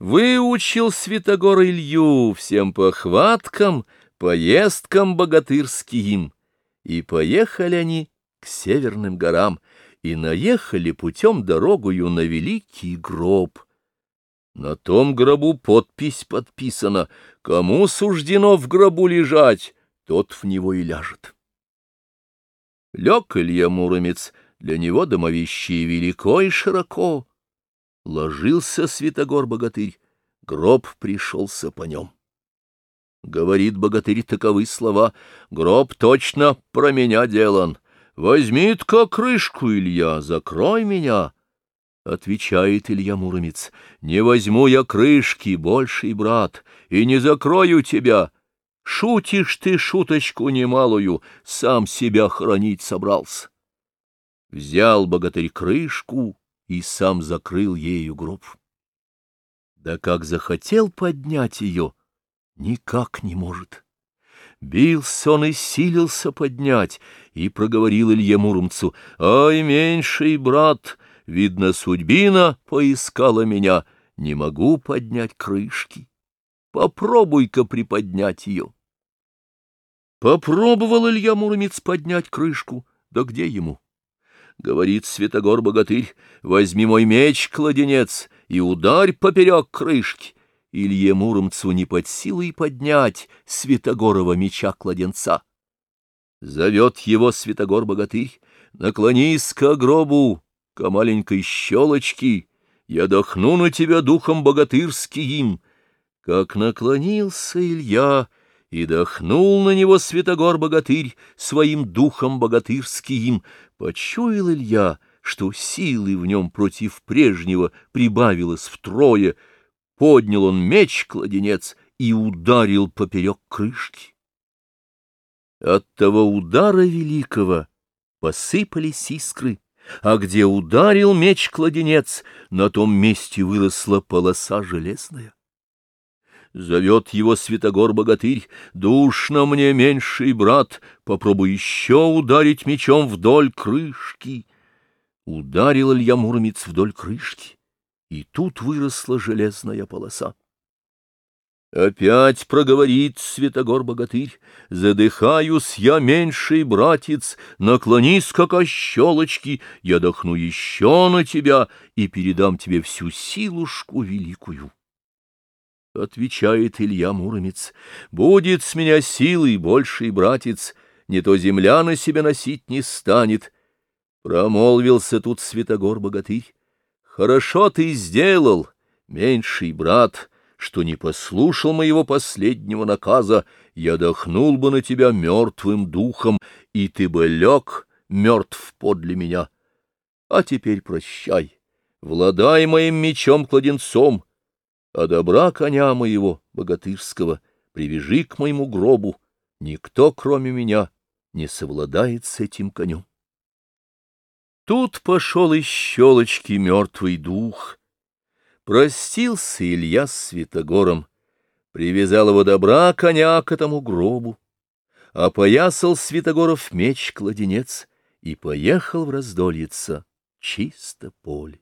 выучил Святогор Илью всем похваткам, поездкам богатырским, и поехали они к северным горам, и наехали путем дорогою на великий гроб. На том гробу подпись подписана «Кому суждено в гробу лежать, тот в него и ляжет». Лег Илья Муромец, для него домовище велико и широко. Ложился Святогор-богатырь, гроб пришелся по нем. Говорит богатырь таковы слова, гроб точно про меня делан. Возьми-ка крышку, Илья, закрой меня. Отвечает Илья Муромец, не возьму я крышки, больший брат, и не закрою тебя. Шутишь ты шуточку немалую, сам себя хранить собрался. Взял богатырь крышку и сам закрыл ею гроб. Да как захотел поднять ее, никак не может. Бился он и силился поднять, и проговорил Илье Муромцу, «Ай, меньший брат, видно, судьбина поискала меня, не могу поднять крышки. Попробуй-ка приподнять ее». Попробовал Илья Муромец поднять крышку, да где ему? Говорит Святогор-богатырь, возьми мой меч-кладенец и ударь поперек крышки. Илье Муромцу не под силой поднять Святогорова меча-кладенца. Зовет его Святогор-богатырь, наклонись к гробу, к маленькой щелочке, я дохну на тебя духом богатырским. Как наклонился Илья, — и дохнул на него Святогор-богатырь своим духом богатырским. Почуял Илья, что силы в нем против прежнего прибавилось втрое. Поднял он меч-кладенец и ударил поперек крышки. От того удара великого посыпались искры, а где ударил меч-кладенец, на том месте выросла полоса железная. Зовет его Святогор-богатырь, «Душно мне, меньший брат, попробуй еще ударить мечом вдоль крышки». Ударил Илья Муромец вдоль крышки, и тут выросла железная полоса. Опять проговорит Святогор-богатырь, «Задыхаюсь я, меньший братец, наклонись, как о щелочки, я дохну еще на тебя и передам тебе всю силушку великую». — отвечает Илья Муромец, — «будет с меня силой больший братец, не то земля на себя носить не станет». Промолвился тут Святогор-богатырь. «Хорошо ты сделал, меньший брат, что не послушал моего последнего наказа, я дохнул бы на тебя мертвым духом, и ты бы лег мертв подле меня. А теперь прощай, владай моим мечом-кладенцом» а добра коня моего, богатырского, привяжи к моему гробу, никто, кроме меня, не совладает с этим конем. Тут пошел из щелочки мертвый дух. Простился Илья с Святогором, привязал его добра коня к этому гробу, опоясал Святогоров меч-кладенец и поехал в раздольица чисто поле.